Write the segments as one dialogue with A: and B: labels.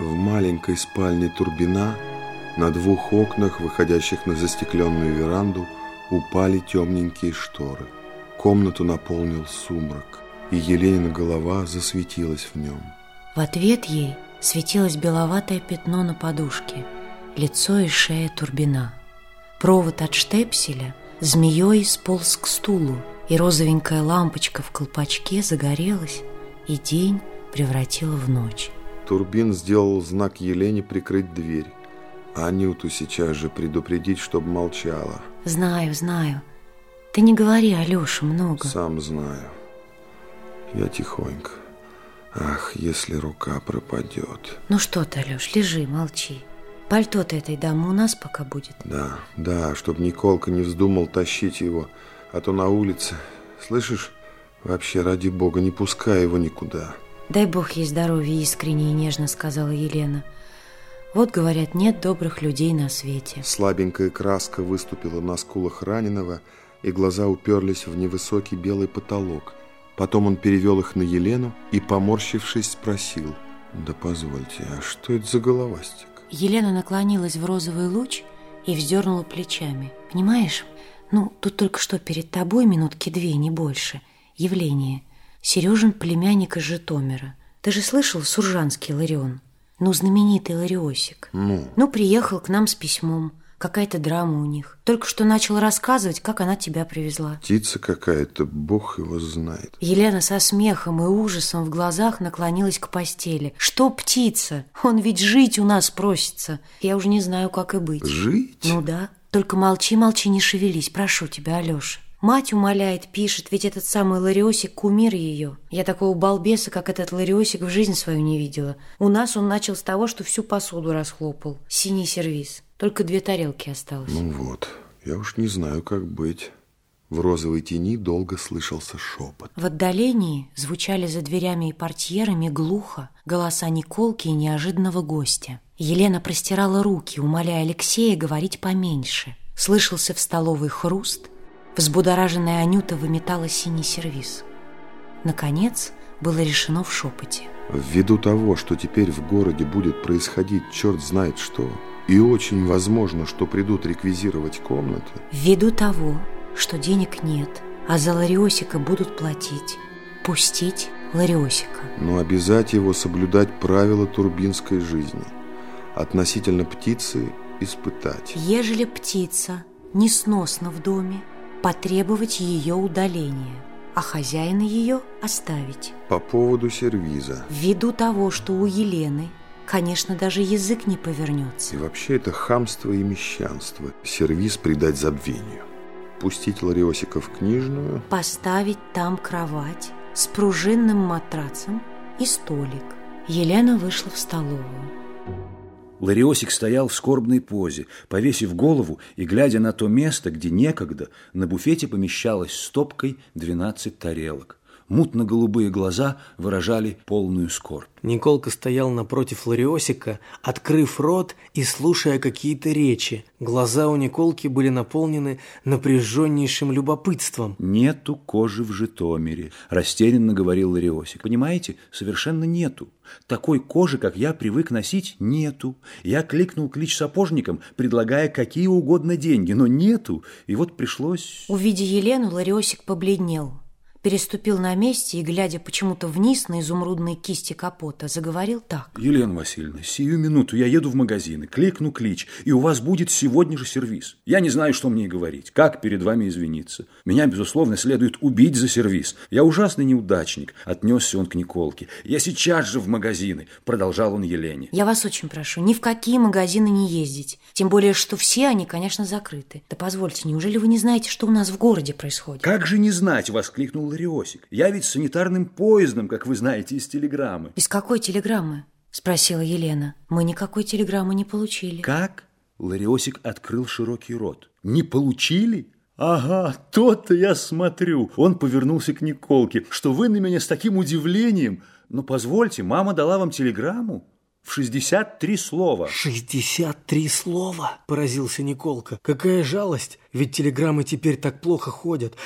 A: В маленькой спальне Турбина на двух окнах, выходящих на застекленную веранду, упали темненькие шторы. Комнату наполнил сумрак, и Еленина голова засветилась в нем.
B: В ответ ей светилось беловатое пятно на подушке, лицо и шея Турбина. Провод от штепселя змеей сполз к стулу, и розовенькая лампочка в колпачке загорелась, и день превратила в ночь.
A: Турбин сделал знак Елене прикрыть дверь, а Анюту сейчас же предупредить, чтобы молчала.
B: Знаю, знаю. Ты не говори Алёше много.
A: Сам знаю. Я тихонько. Ах, если рука пропадет.
B: Ну что ты, Алёш, лежи, молчи. Пальто-то этой дамы у нас пока будет.
A: Да, да, чтобы Николка не вздумал тащить его, а то на улице. Слышишь, вообще, ради бога, не пускай его никуда.
B: Дай бог ей здоровья, искренне и нежно сказала Елена. Вот, говорят, нет добрых людей на свете.
A: Слабенькая краска выступила на скулах раненого, и глаза уперлись в невысокий белый потолок. Потом он перевел их на Елену и, поморщившись, спросил. Да позвольте, а что это за головастик?
B: Елена наклонилась в розовый луч и вздернула плечами. Понимаешь, ну, тут только что перед тобой минутки две, не больше. Явление. Сережин племянник из Житомира. Ты же слышал Суржанский Ларион? Ну, знаменитый Лариосик.
A: Ну?
B: Ну, приехал к нам с письмом. Какая-то драма у них. Только что начал рассказывать, как она тебя привезла.
A: Птица какая-то, бог его знает.
B: Елена со смехом и ужасом в глазах наклонилась к постели. Что птица? Он ведь жить у нас просится. Я уже не знаю, как и быть.
A: Жить?
B: Ну да. Только молчи, молчи, не шевелись. Прошу тебя, Алеша. Мать умоляет, пишет, ведь этот самый Лариосик – кумир ее. Я такого балбеса, как этот Лариосик, в жизнь свою не видела. У нас он начал с того, что всю посуду расхлопал. Синий сервиз. Только две тарелки осталось.
A: Ну вот, я уж не знаю, как быть. В розовой тени долго слышался шепот.
B: В отдалении звучали за дверями и портьерами глухо голоса Николки и неожиданного гостя. Елена простирала руки, умоляя Алексея говорить поменьше. Слышался в столовой хруст. Взбудораженная Анюта выметала синий сервиз. Наконец, было решено в шепоте.
A: Ввиду того, что теперь в городе будет происходить черт знает что, и очень возможно, что придут реквизировать комнаты.
B: Ввиду того, что денег нет, а за Лариосика будут платить, пустить Лариосика.
A: Но обязать его соблюдать правила турбинской жизни. Относительно птицы испытать.
B: Ежели птица несносна в доме, потребовать ее удаления, а хозяина ее оставить.
A: По поводу сервиза.
B: Ввиду того, что у Елены Конечно, даже язык не повернется.
A: И вообще это хамство и мещанство. Сервис придать забвению. Пустить Лариосика в книжную.
B: Поставить там кровать с пружинным матрацем и столик. Елена вышла в столовую.
C: Лариосик стоял в скорбной позе, повесив голову и глядя на то место, где некогда на буфете помещалось стопкой 12 тарелок. Мутно-голубые глаза выражали полную скорбь.
D: Николка стоял напротив Лариосика, открыв рот и слушая какие-то речи. Глаза у Николки были наполнены напряженнейшим любопытством.
C: «Нету кожи в Житомире», – растерянно говорил Лариосик. «Понимаете, совершенно нету. Такой кожи, как я привык носить, нету. Я кликнул клич сапожникам, предлагая какие угодно деньги, но нету. И вот пришлось...»
B: Увидя Елену, Лариосик побледнел переступил на месте и, глядя почему-то вниз на изумрудные кисти капота, заговорил так.
C: «Елена Васильевна, сию минуту я еду в магазин, кликну клич, и у вас будет сегодня же сервис. Я не знаю, что мне говорить, как перед вами извиниться. Меня, безусловно, следует убить за сервис. Я ужасный неудачник», – отнесся он к Николке. «Я сейчас же в магазины», – продолжал он Елене.
B: «Я вас очень прошу, ни в какие магазины не ездить. Тем более, что все они, конечно, закрыты. Да позвольте, неужели вы не знаете, что у нас в городе происходит?»
C: «Как же не знать?» – воскликнул Лариосик. Я ведь санитарным поездом, как вы знаете, из телеграммы.
B: Из какой телеграммы? Спросила Елена. Мы никакой телеграммы не получили.
C: Как? Лариосик открыл широкий рот. Не получили? «Ага, то-то я смотрю!» Он повернулся к Николке. «Что вы на меня с таким удивлением? Но позвольте, мама дала вам телеграмму?» В 63 слова.
D: 63 слова? Поразился Николка. Какая жалость, ведь телеграммы теперь так плохо ходят.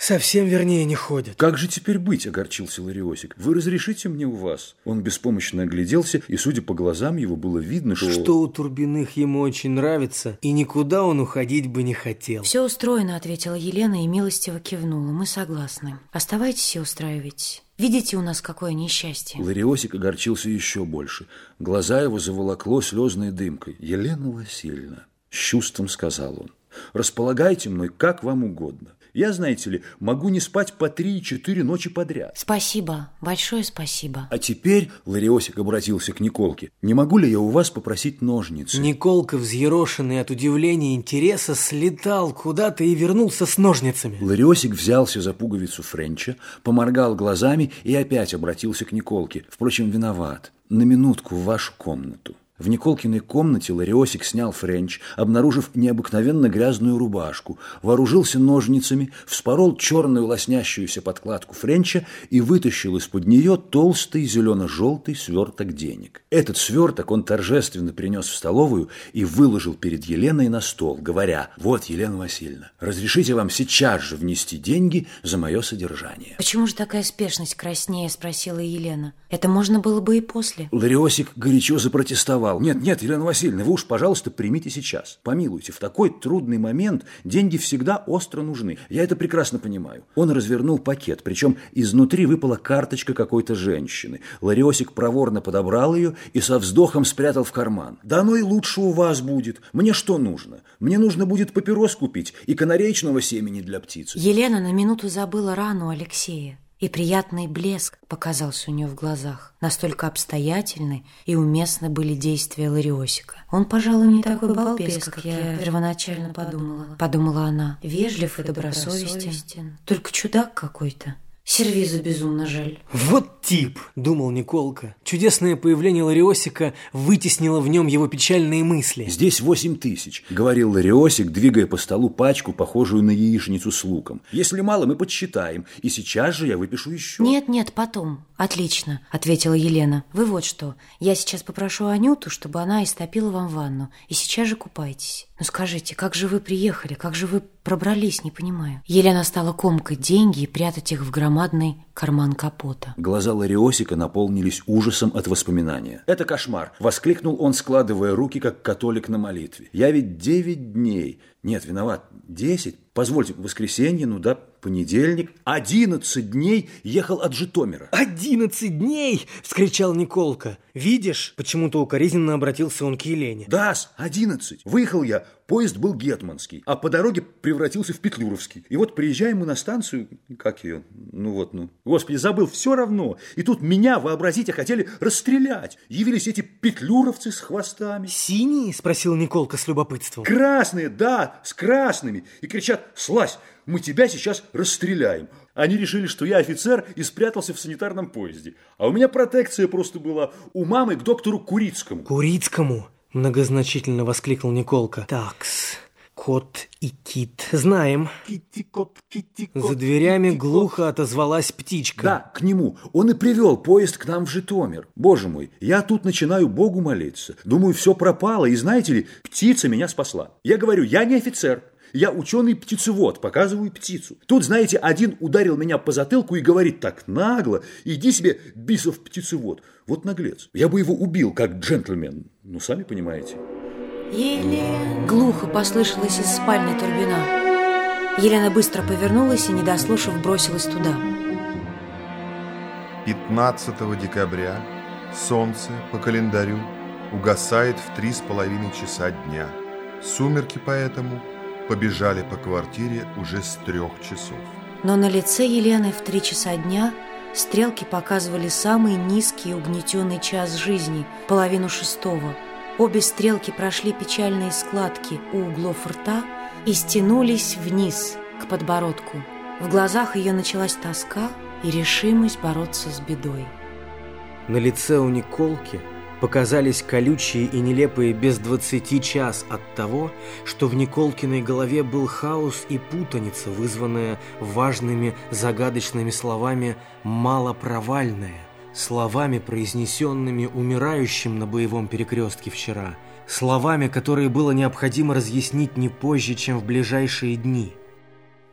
D: Совсем вернее не ходят.
C: Как же теперь быть, огорчился Лариосик. Вы разрешите мне у вас? Он беспомощно огляделся, и, судя по глазам, его было видно, что...
D: Что у Турбиных ему очень нравится, и никуда он уходить бы не хотел.
B: Все устроено, ответила Елена и милостиво кивнула. Мы согласны. Оставайтесь и устраивайтесь. Видите у нас какое несчастье?
C: Лариосик огорчился еще больше. Глаза его заволокло слезной дымкой. «Елена Васильевна», — с чувством сказал он, — «располагайте мной как вам угодно. Я, знаете ли, могу не спать по три-четыре ночи подряд.
B: Спасибо, большое спасибо.
C: А теперь, Лариосик обратился к Николке, не могу ли я у вас попросить ножницы?
D: Николка, взъерошенный от удивления и интереса, слетал куда-то и вернулся с ножницами.
C: Лариосик взялся за пуговицу френча, поморгал глазами и опять обратился к Николке. Впрочем, виноват. На минутку в вашу комнату. В Николкиной комнате Лариосик снял френч, обнаружив необыкновенно грязную рубашку, вооружился ножницами, вспорол черную лоснящуюся подкладку френча и вытащил из-под нее толстый зелено-желтый сверток денег. Этот сверток он торжественно принес в столовую и выложил перед Еленой на стол, говоря, «Вот, Елена Васильевна, разрешите вам сейчас же внести деньги за мое содержание».
B: «Почему же такая спешность краснее?» – спросила Елена. «Это можно было бы и после».
C: Лариосик горячо запротестовал сказал, нет, нет, Елена Васильевна, вы уж, пожалуйста, примите сейчас. Помилуйте, в такой трудный момент деньги всегда остро нужны. Я это прекрасно понимаю. Он развернул пакет, причем изнутри выпала карточка какой-то женщины. Лариосик проворно подобрал ее и со вздохом спрятал в карман. Да оно и лучше у вас будет. Мне что нужно? Мне нужно будет папирос купить и канареечного семени для птицы.
B: Елена на минуту забыла рану Алексея и приятный блеск показался у нее в глазах. Настолько обстоятельны и уместны были действия Лариосика. Он, пожалуй, не такой балбес, как я первоначально подумала. Подумала она. Вежлив и добросовестен. Только чудак какой-то. Сервизу безумно жаль.
D: Вот тип, думал Николка. Чудесное появление Лариосика вытеснило в нем его печальные мысли.
C: Здесь восемь тысяч, говорил Лариосик, двигая по столу пачку, похожую на яичницу с луком. Если мало, мы подсчитаем, и сейчас же я выпишу еще.
B: Нет, нет, потом. Отлично, ответила Елена. Вы вот что, я сейчас попрошу Анюту, чтобы она истопила вам ванну, и сейчас же купайтесь. Ну скажите, как же вы приехали, как же вы пробрались, не понимаю. Елена стала комкать деньги и прятать их в громадный карман капота.
C: Глаза Лариосика наполнились ужасом от воспоминания. «Это кошмар!» – воскликнул он, складывая руки, как католик на молитве. «Я ведь девять дней, нет, виноват, десять, позвольте, воскресенье, ну да, понедельник, одиннадцать дней ехал от Житомира.
D: «Одиннадцать дней!» – вскричал Николка. «Видишь?» – почему-то укоризненно обратился он к Елене.
C: да одиннадцать. Выехал я, поезд был гетманский, а по дороге превратился в Петлюровский. И вот приезжаем мы на станцию, как ее, ну вот, ну, господи, забыл, все равно. И тут меня, вообразите, хотели расстрелять. Явились эти петлюровцы с хвостами.
D: «Синие?» – спросил Николка с любопытством.
C: «Красные, да, с красными!» И кричат «Слазь, мы тебя сейчас расстреляем!» Они решили, что я офицер и спрятался в санитарном поезде. А у меня протекция просто была у мамы к доктору Курицкому.
D: «Курицкому?» – многозначительно воскликнул Николка. «Такс, кот и кит. Знаем.
C: Китти-кот, китти-кот.
D: За дверями глухо отозвалась птичка.
C: Да, к нему. Он и привел поезд к нам в Житомир. Боже мой, я тут начинаю Богу молиться. Думаю, все пропало, и знаете ли, птица меня спасла. Я говорю, я не офицер. Я ученый-птицевод, показываю птицу. Тут, знаете, один ударил меня по затылку и говорит так нагло, иди себе, бисов птицевод. Вот наглец. Я бы его убил, как джентльмен. Ну, сами понимаете.
B: Елена! Глухо послышалось из спальни Турбина. Елена быстро повернулась и, не дослушав, бросилась туда.
A: 15 декабря солнце по календарю угасает в три с половиной часа дня. Сумерки поэтому побежали по квартире уже с трех часов.
B: Но на лице Елены в три часа дня стрелки показывали самый низкий угнетенный час жизни, половину шестого. Обе стрелки прошли печальные складки у углов рта и стянулись вниз, к подбородку. В глазах ее началась тоска и решимость бороться с бедой.
D: На лице у Николки показались колючие и нелепые без двадцати час от того, что в Николкиной голове был хаос и путаница, вызванная важными загадочными словами «малопровальная», словами, произнесенными умирающим на боевом перекрестке вчера, словами, которые было необходимо разъяснить не позже, чем в ближайшие дни –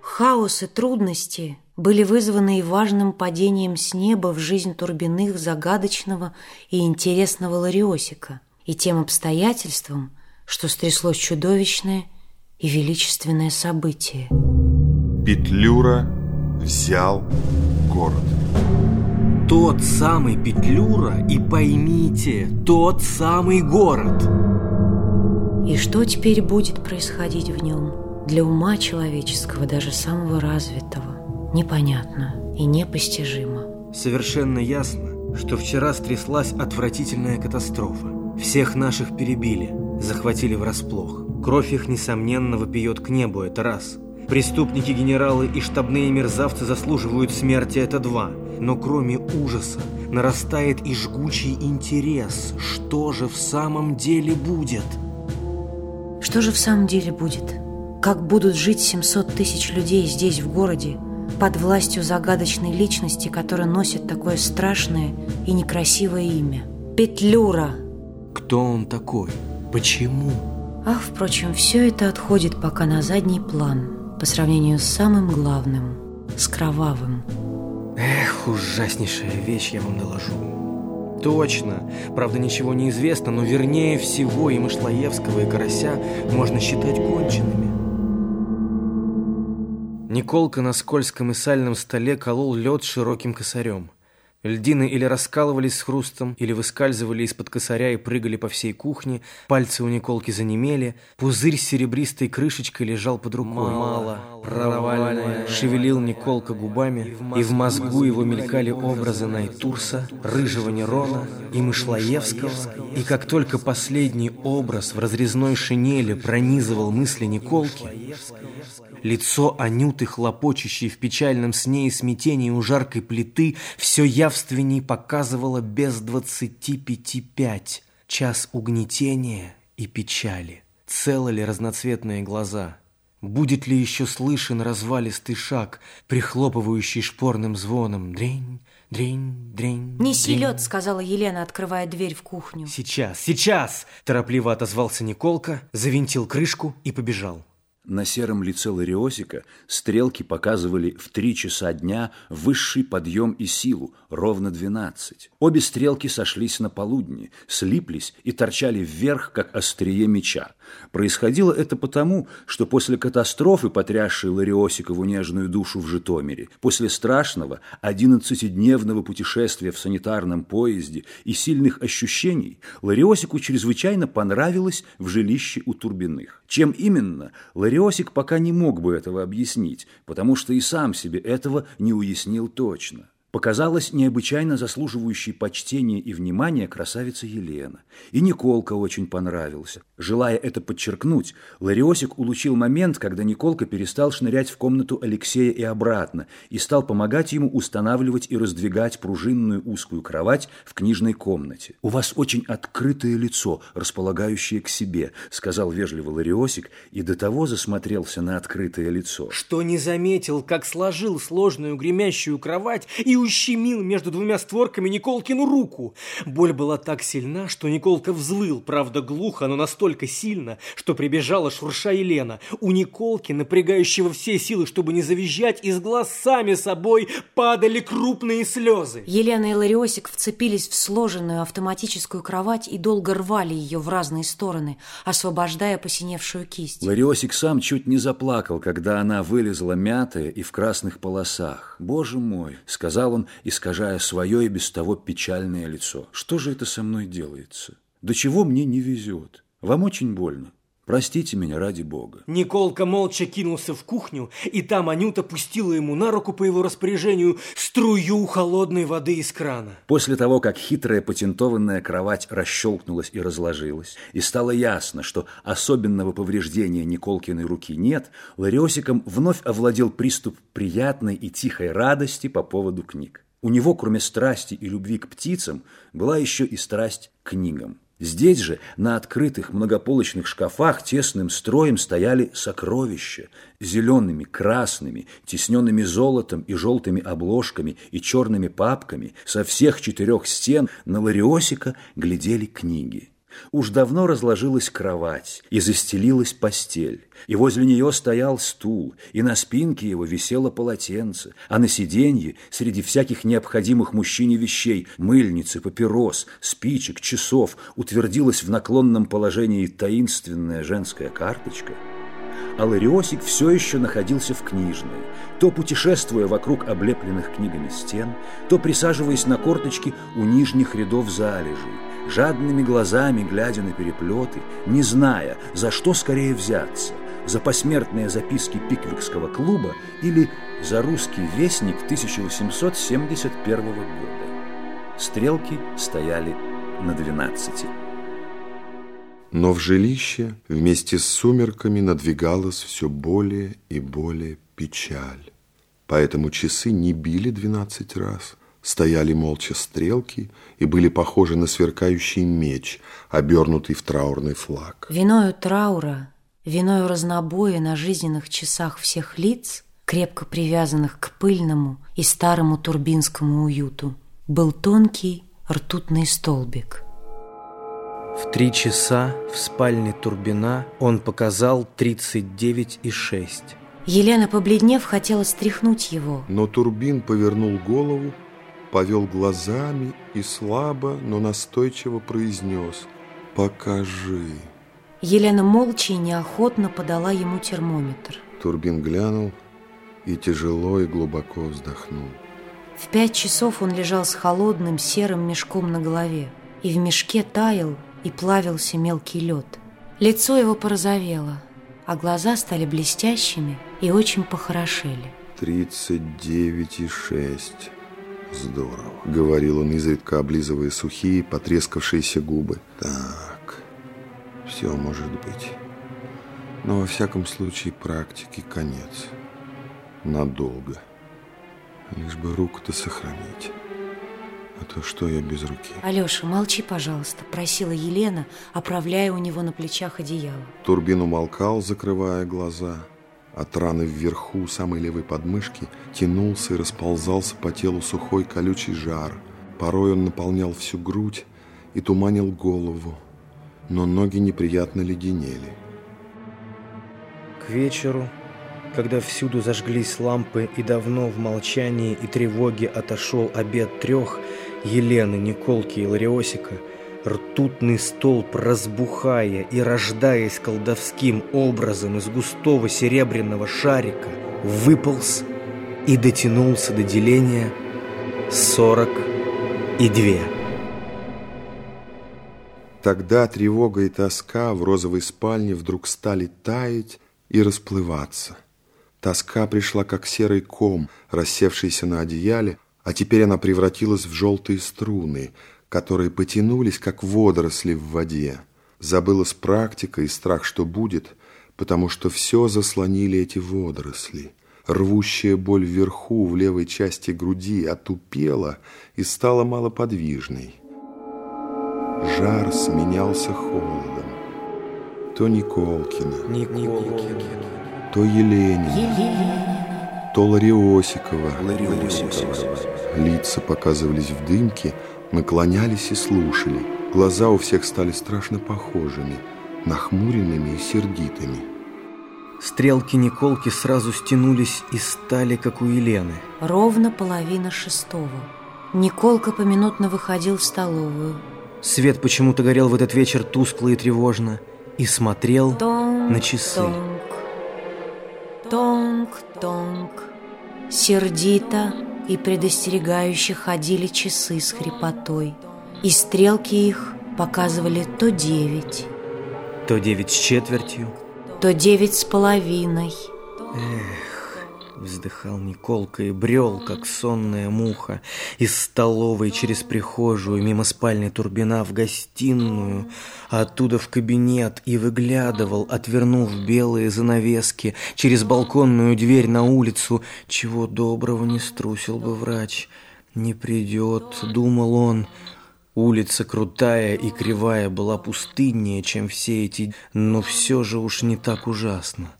B: Хаос и трудности были вызваны и важным падением с неба в жизнь Турбиных загадочного и интересного Лариосика, и тем обстоятельством, что стряслось чудовищное и величественное событие.
A: Петлюра взял город.
D: Тот самый Петлюра, и поймите, тот самый город.
B: И что теперь будет происходить в нем? Для ума человеческого, даже самого развитого, непонятно и непостижимо.
D: Совершенно ясно, что вчера стряслась отвратительная катастрофа. Всех наших перебили, захватили врасплох. Кровь их, несомненно, вопиет к небу, это раз. Преступники, генералы и штабные мерзавцы заслуживают смерти, это два. Но кроме ужаса нарастает и жгучий интерес. Что же в самом деле будет?
B: Что же в самом деле будет? Как будут жить 700 тысяч людей здесь, в городе, под властью загадочной личности, которая носит такое страшное и некрасивое имя? Петлюра!
D: Кто он такой? Почему?
B: Ах, впрочем, все это отходит пока на задний план по сравнению с самым главным, с кровавым.
D: Эх, ужаснейшая вещь, я вам доложу. Точно. Правда, ничего не известно, но вернее всего и Мышлоевского, и Карася можно считать конченными. Николка на скользком и сальном столе колол лед широким косарем. Льдины или раскалывались с хрустом, или выскальзывали из-под косаря и прыгали по всей кухне, пальцы у Николки занемели, пузырь с серебристой крышечкой лежал под рукой. Мало, провальное, шевелил Николка губами, и в мозгу его мелькали образы Найтурса, Рыжего Нерона и Мышлоевского, и как только последний образ в разрезной шинели пронизывал мысли Николки, Лицо Анюты, хлопочущей в печальном сне и смятении у жаркой плиты, все явственней показывало без двадцати пяти пять. Час угнетения и печали. Целы ли разноцветные глаза? Будет ли еще слышен развалистый шаг, прихлопывающий шпорным звоном? Дрень, дрень, дрень.
B: «Неси лед», — сказала Елена, открывая дверь в кухню.
D: «Сейчас, сейчас!» – торопливо отозвался Николка, завинтил крышку и побежал.
C: На сером лице Лариосика стрелки показывали в три часа дня высший подъем и силу, ровно двенадцать. Обе стрелки сошлись на полудне, слиплись и торчали вверх, как острие меча. Происходило это потому, что после катастрофы, потрясшей Лариосикову нежную душу в Житомире, после страшного одиннадцатидневного путешествия в санитарном поезде и сильных ощущений, Лариосику чрезвычайно понравилось в жилище у Турбиных. Чем именно, Лариосик пока не мог бы этого объяснить, потому что и сам себе этого не уяснил точно показалась необычайно заслуживающей почтения и внимания красавица Елена. И Николка очень понравился. Желая это подчеркнуть, Лариосик улучил момент, когда Николка перестал шнырять в комнату Алексея и обратно и стал помогать ему устанавливать и раздвигать пружинную узкую кровать в книжной комнате. «У вас очень открытое лицо, располагающее к себе», сказал вежливо Лариосик и до того засмотрелся на открытое лицо.
D: Что не заметил, как сложил сложную гремящую кровать и ущемил между двумя створками Николкину руку. Боль была так сильна, что Николка взвыл, правда глухо, но настолько сильно, что прибежала шурша Елена. У Николки, напрягающего все силы, чтобы не завизжать, из глаз сами собой падали крупные слезы.
B: Елена и Лариосик вцепились в сложенную автоматическую кровать и долго рвали ее в разные стороны, освобождая посиневшую кисть.
C: Лариосик сам чуть не заплакал, когда она вылезла мятая и в красных полосах. «Боже мой!» — сказал он, искажая свое и без того печальное лицо. «Что же это со мной делается? До чего мне не везет? Вам очень больно. Простите меня ради бога.
D: Николка молча кинулся в кухню, и там Анюта пустила ему на руку по его распоряжению струю холодной воды из крана.
C: После того, как хитрая патентованная кровать расщелкнулась и разложилась, и стало ясно, что особенного повреждения Николкиной руки нет, Лариосиком вновь овладел приступ приятной и тихой радости по поводу книг. У него, кроме страсти и любви к птицам, была еще и страсть к книгам. Здесь же, на открытых многополочных шкафах, тесным строем стояли сокровища, зелеными, красными, тесненными золотом и желтыми обложками и черными папками, со всех четырех стен на Лариосика глядели книги. Уж давно разложилась кровать и застелилась постель, и возле нее стоял стул, и на спинке его висело полотенце, а на сиденье, среди всяких необходимых мужчине вещей, мыльницы, папирос, спичек, часов, утвердилась в наклонном положении таинственная женская карточка – а Лариосик все еще находился в книжной, то путешествуя вокруг облепленных книгами стен, то присаживаясь на корточки у нижних рядов залежей, жадными глазами глядя на переплеты, не зная, за что скорее взяться, за посмертные записки Пиквикского клуба или за русский вестник 1871 года. Стрелки стояли на двенадцати.
A: Но в жилище вместе с сумерками надвигалась все более и более печаль. Поэтому часы не били двенадцать раз, стояли молча стрелки и были похожи на сверкающий меч, обернутый в траурный флаг.
B: Виною траура, виною разнобоя на жизненных часах всех лиц, крепко привязанных к пыльному и старому турбинскому уюту, был тонкий ртутный столбик –
D: в три часа в спальне Турбина он показал 39,6.
B: Елена, побледнев, хотела стряхнуть его.
A: Но Турбин повернул голову, повел глазами и слабо, но настойчиво произнес «Покажи».
B: Елена молча и неохотно подала ему термометр.
A: Турбин глянул и тяжело и глубоко вздохнул.
B: В пять часов он лежал с холодным серым мешком на голове, и в мешке таял и плавился мелкий лед. Лицо его порозовело, а глаза стали блестящими и очень похорошели.
A: «Тридцать девять и шесть. Здорово», — говорил он, изредка облизывая сухие, потрескавшиеся губы. «Так, все может быть. Но во всяком случае практики конец. Надолго. Лишь бы руку-то сохранить». А то что я без руки?
B: Алеша, молчи, пожалуйста, просила Елена, оправляя у него на плечах одеяло.
A: Турбин умолкал, закрывая глаза. От раны вверху самой левой подмышки тянулся и расползался по телу сухой колючий жар. Порой он наполнял всю грудь и туманил голову, но ноги неприятно леденели.
D: К вечеру, когда всюду зажглись лампы и давно в молчании и тревоге отошел обед трех, Елены, Николки и Лариосика, ртутный столб, разбухая и рождаясь колдовским образом из густого серебряного шарика, выполз и дотянулся до деления сорок и две.
A: Тогда тревога и тоска в розовой спальне вдруг стали таять и расплываться. Тоска пришла, как серый ком, рассевшийся на одеяле, а теперь она превратилась в желтые струны, которые потянулись, как водоросли в воде. Забылась практика и страх, что будет, потому что все заслонили эти водоросли. Рвущая боль вверху, в левой части груди, отупела и стала малоподвижной. Жар сменялся холодом. То Николкина,
D: Николкина,
A: то Еленина,
B: Елена.
A: то Лариосикова.
C: Лариосикова.
A: Лица показывались в дымке, наклонялись и слушали. Глаза у всех стали страшно похожими, нахмуренными и сердитыми.
D: Стрелки Николки сразу стянулись и стали, как у Елены.
B: Ровно половина шестого. Николка поминутно выходил в столовую.
D: Свет почему-то горел в этот вечер тускло и тревожно и смотрел
B: Тонк,
D: на часы.
B: Тонк, тонк, тонк. Сердито и предостерегающе ходили часы с хрипотой, и стрелки их показывали то девять,
D: То девять с четвертью.
B: то девять с половиной.
D: Вздыхал Николка и брел, как сонная муха, из столовой через прихожую, мимо спальни Турбина в гостиную, а оттуда в кабинет и выглядывал, отвернув белые занавески, через балконную дверь на улицу. Чего доброго не струсил бы врач. Не придет, думал он. Улица крутая и кривая была пустыннее, чем все эти, но все же уж не так ужасно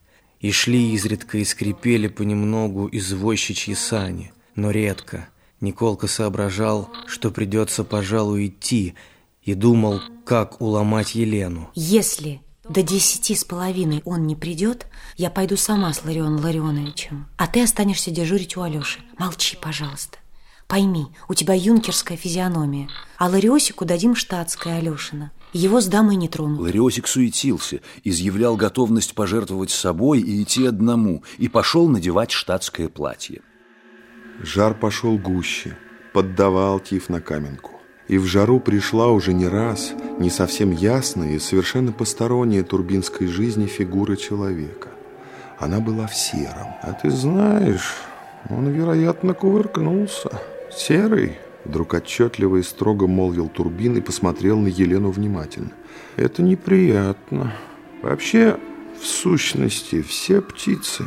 D: и шли изредка и скрипели понемногу извозчичьи сани, но редко. Николка соображал, что придется, пожалуй, идти, и думал, как уломать Елену.
B: Если до десяти с половиной он не придет, я пойду сама с Ларионом Ларионовичем, а ты останешься дежурить у Алеши. Молчи, пожалуйста. Пойми, у тебя юнкерская физиономия, а Лариосику дадим штатское Алешина. Его с дамой не тронут.
C: Лариосик суетился, изъявлял готовность пожертвовать собой и идти одному, и пошел надевать штатское платье.
A: Жар пошел гуще, поддавал Тиф на каменку. И в жару пришла уже не раз, не совсем ясная и совершенно посторонняя турбинской жизни фигура человека. Она была в сером. А ты знаешь, он, вероятно, кувыркнулся. Серый, вдруг отчетливо и строго молвил Турбин и посмотрел на Елену внимательно. Это неприятно. Вообще, в сущности, все птицы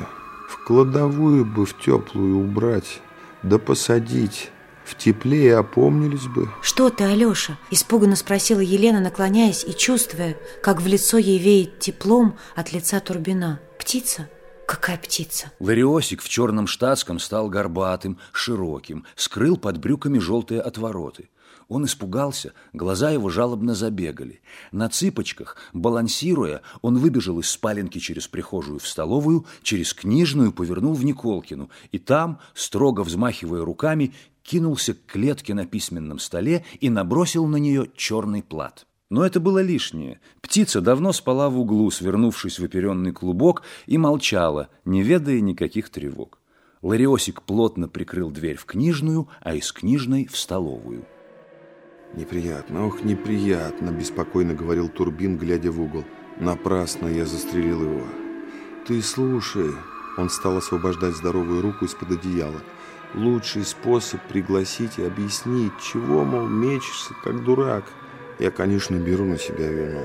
A: в кладовую бы в теплую убрать, да посадить в тепле и опомнились бы.
B: Что ты, Алеша? Испуганно спросила Елена, наклоняясь и чувствуя, как в лицо ей веет теплом от лица Турбина. Птица? Какая птица?
C: Лариосик в черном штатском стал горбатым, широким, скрыл под брюками желтые отвороты. Он испугался, глаза его жалобно забегали. На цыпочках, балансируя, он выбежал из спаленки через прихожую в столовую, через книжную повернул в Николкину, и там, строго взмахивая руками, кинулся к клетке на письменном столе и набросил на нее черный плат. Но это было лишнее. Птица давно спала в углу, свернувшись в оперенный клубок, и молчала, не ведая никаких тревог. Лариосик плотно прикрыл дверь в книжную, а из книжной в столовую.
A: «Неприятно, ох, неприятно», – беспокойно говорил Турбин, глядя в угол. «Напрасно я застрелил его». «Ты слушай», – он стал освобождать здоровую руку из-под одеяла. «Лучший способ пригласить и объяснить, чего, мол, мечешься, как дурак. Я, конечно, беру на себя вину.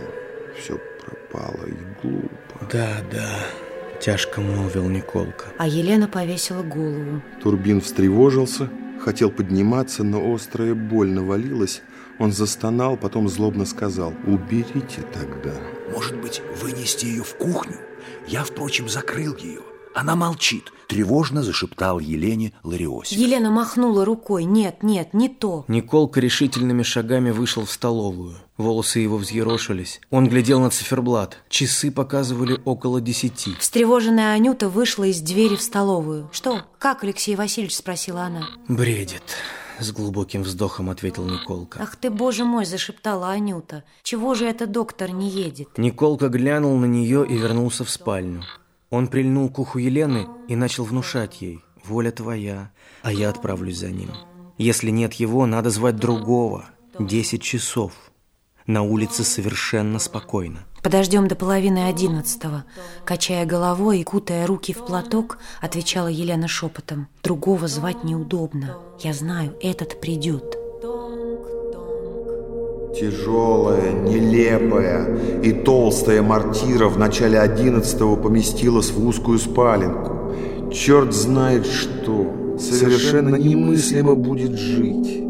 A: Все пропало и глупо».
D: «Да, да», – тяжко молвил Николка.
B: А Елена повесила голову.
A: Турбин встревожился, хотел подниматься, но острая боль навалилась – он застонал, потом злобно сказал, «Уберите тогда».
C: «Может быть, вынести ее в кухню? Я, впрочем, закрыл ее. Она молчит», – тревожно зашептал Елене Лариосик.
B: Елена махнула рукой. «Нет, нет, не то».
D: Николка решительными шагами вышел в столовую. Волосы его взъерошились. Он глядел на циферблат. Часы показывали около десяти.
B: Встревоженная Анюта вышла из двери в столовую. «Что? Как, Алексей Васильевич?» – спросила она.
D: «Бредит». С глубоким вздохом ответил Николка.
B: Ах ты, боже мой, зашептала Анюта. Чего же этот доктор не едет?
D: Николка глянул на нее и вернулся в спальню. Он прильнул к уху Елены и начал внушать ей. Воля твоя, а я отправлюсь за ним. Если нет его, надо звать другого. Десять часов. На улице совершенно спокойно.
B: Подождем до половины одиннадцатого. Качая головой и кутая руки в платок, отвечала Елена шепотом. Другого звать неудобно. Я знаю, этот придет.
A: Тяжелая, нелепая и толстая мортира в начале одиннадцатого поместилась в узкую спаленку. Черт знает что, совершенно немыслимо будет жить.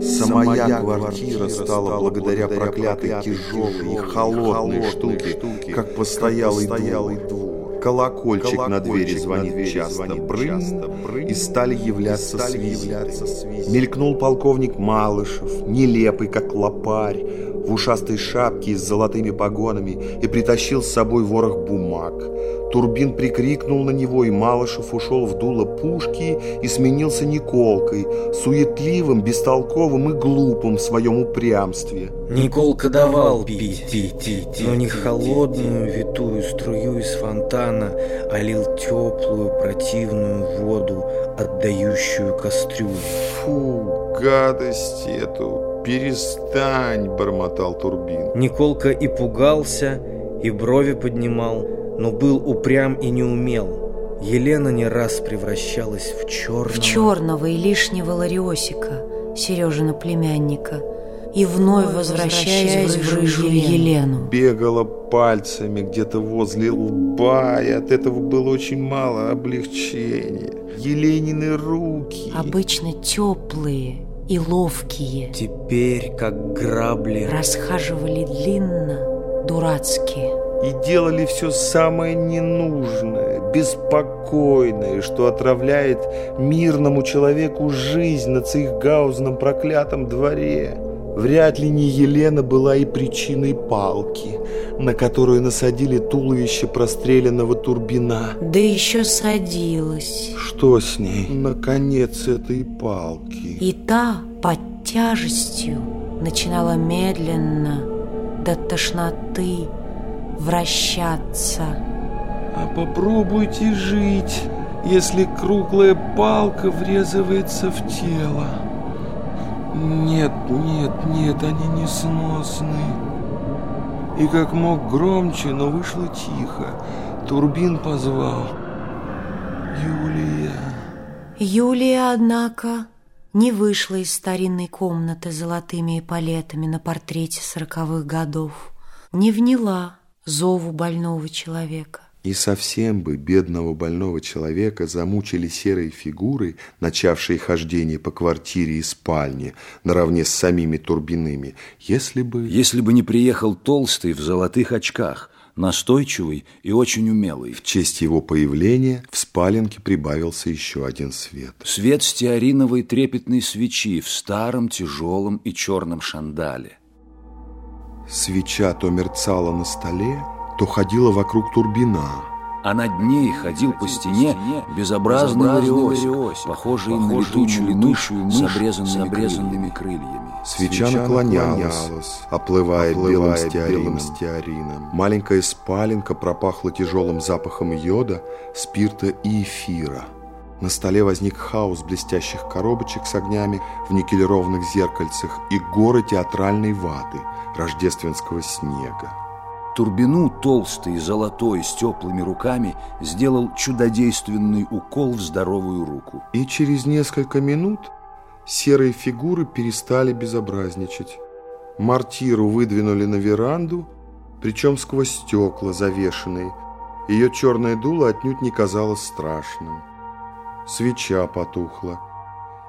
A: Самая квартира стала благодаря проклятой тяжелой и холодной штуке, как постоялый двор. Колокольчик на двери звонит часто, брынь, и стали являться с Мелькнул полковник Малышев, нелепый, как лопарь, в ушастой шапке с золотыми погонами и притащил с собой ворох бумаг. Турбин прикрикнул на него, и Малышев ушел в дуло пушки и сменился Николкой, суетливым, бестолковым и глупым в своем упрямстве.
D: Николка давал пить, пить, пить, но не холодную витую струю из фонтана, а лил теплую противную воду, отдающую кастрюлю.
A: «Фу, гадость эту, перестань!» – бормотал Турбин.
D: Николка и пугался, и брови поднимал, но был упрям и не умел. Елена не раз превращалась в черного...
B: В черного и лишнего Лариосика, Сережина племянника, и вновь возвращаясь в рыжую Елену.
A: Бегала пальцами где-то возле лба, и от этого было очень мало облегчения. Еленины руки...
B: Обычно теплые и ловкие.
D: Теперь, как грабли...
B: Расхаживали длинно, дурацкие
A: и делали все самое ненужное, беспокойное, что отравляет мирному человеку жизнь на цейхгаузном проклятом дворе. Вряд ли не Елена была и причиной палки, на которую насадили туловище простреленного Турбина.
B: Да еще садилась.
A: Что с ней? Наконец этой палки.
B: И та под тяжестью начинала медленно до тошноты вращаться.
A: А попробуйте жить, если круглая палка врезывается в тело. Нет, нет, нет, они несносны. И как мог громче, но вышло тихо. Турбин позвал. Юлия.
B: Юлия, однако, не вышла из старинной комнаты с золотыми эполетами на портрете сороковых годов, не вняла зову больного человека.
A: И совсем бы бедного больного человека замучили серые фигуры, начавшие хождение по квартире и спальне, наравне с самими Турбиными, если бы...
C: Если бы не приехал толстый в золотых очках, настойчивый и очень умелый.
A: В честь его появления в спаленке прибавился еще один свет.
C: Свет стеариновой трепетной свечи в старом тяжелом и черном шандале.
A: Свеча то мерцала на столе, то ходила вокруг турбина.
C: А над ней ходил по стене безобразный вариосик, похожий на летучую мышь с обрезанными, обрезанными крыльями.
A: Свеча наклонялась, оплывая, белым, стеарином. стеарином. Маленькая спаленка пропахла тяжелым запахом йода, спирта и эфира. На столе возник хаос блестящих коробочек с огнями в никелированных зеркальцах и горы театральной ваты, рождественского снега.
C: Турбину, толстый и золотой, с теплыми руками, сделал чудодейственный укол в здоровую руку.
A: И через несколько минут серые фигуры перестали безобразничать. Мартиру выдвинули на веранду, причем сквозь стекла завешенные. Ее черное дуло отнюдь не казалось страшным. Свеча потухла.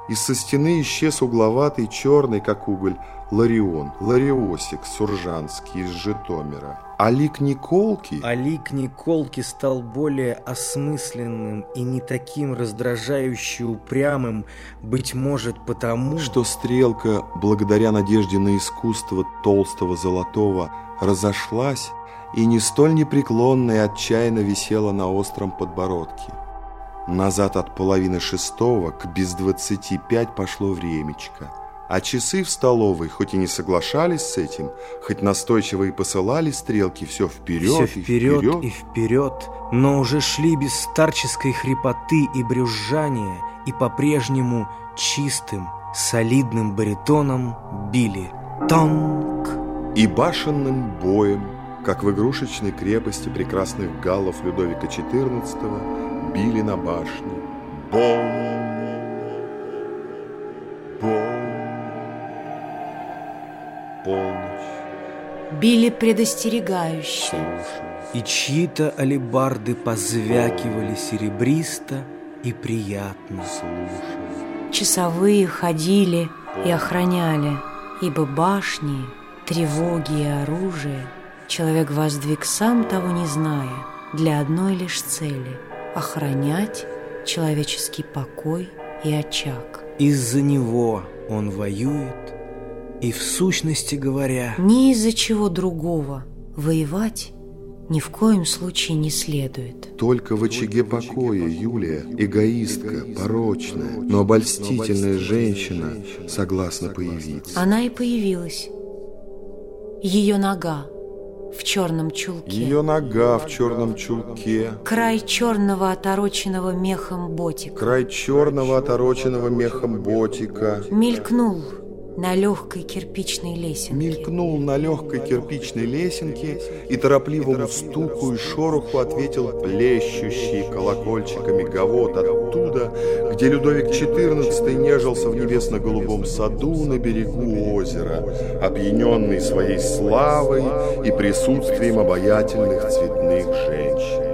A: Из со стены исчез угловатый, черный, как уголь, Ларион, Лариосик Суржанский из Житомира. А лик Николки...
D: А лик Николки стал более осмысленным и не таким раздражающе упрямым, быть может, потому...
A: Что стрелка, благодаря надежде на искусство толстого золотого, разошлась и не столь непреклонно и отчаянно висела на остром подбородке. Назад от половины шестого к без двадцати пять пошло времечко. А часы в столовой, хоть и не соглашались с этим, хоть настойчиво и посылали стрелки все вперед,
D: все вперед и вперед, и вперед, но уже шли без старческой хрипоты и брюзжания, и по-прежнему чистым, солидным баритоном били тонк.
A: И башенным боем, как в игрушечной крепости прекрасных галлов Людовика XIV, били на башне. Бом! Бом! Полночь.
B: Били предостерегающе.
D: И чьи-то алебарды позвякивали серебристо и приятно.
A: Слушай.
B: Часовые ходили и охраняли, ибо башни, тревоги и оружие человек воздвиг сам того не зная, для одной лишь цели — охранять человеческий покой и очаг.
D: Из-за него он воюет, и в сущности говоря...
B: Ни из-за чего другого воевать ни в коем случае не следует.
A: Только в очаге покоя Юлия, эгоистка, порочная, но обольстительная женщина, согласна появиться.
B: Она и появилась. Ее нога в черном чулке.
A: Ее нога в черном чулке.
B: Край черного отороченного мехом ботика.
A: Край черного отороченного мехом ботика.
B: Мелькнул на легкой кирпичной лесенке.
A: Мелькнул на легкой кирпичной лесенке и торопливому стуку и шороху ответил плещущий колокольчиками гавот оттуда, где Людовик XIV нежился в небесно-голубом саду на берегу озера, опьяненный своей славой и присутствием обаятельных цветных женщин.